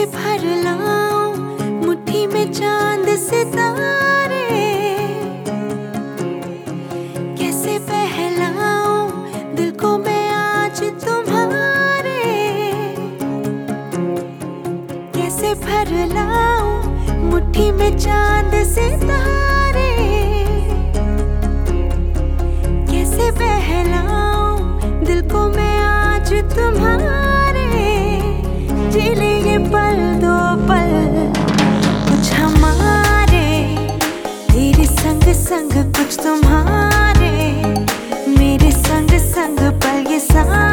कैसे भर लाऊं, मुट्ठी में चाँद सितारे। कैसे बहलाऊं, दिल को मैं आज तुम्हारे। कैसे भर लाऊं, मुट्ठी में चाँद सितारे। पल दो पल, कुछ हमारे, तेरे संग संग कुछ तुम्हारे, मेरे संग संग पल ये सारे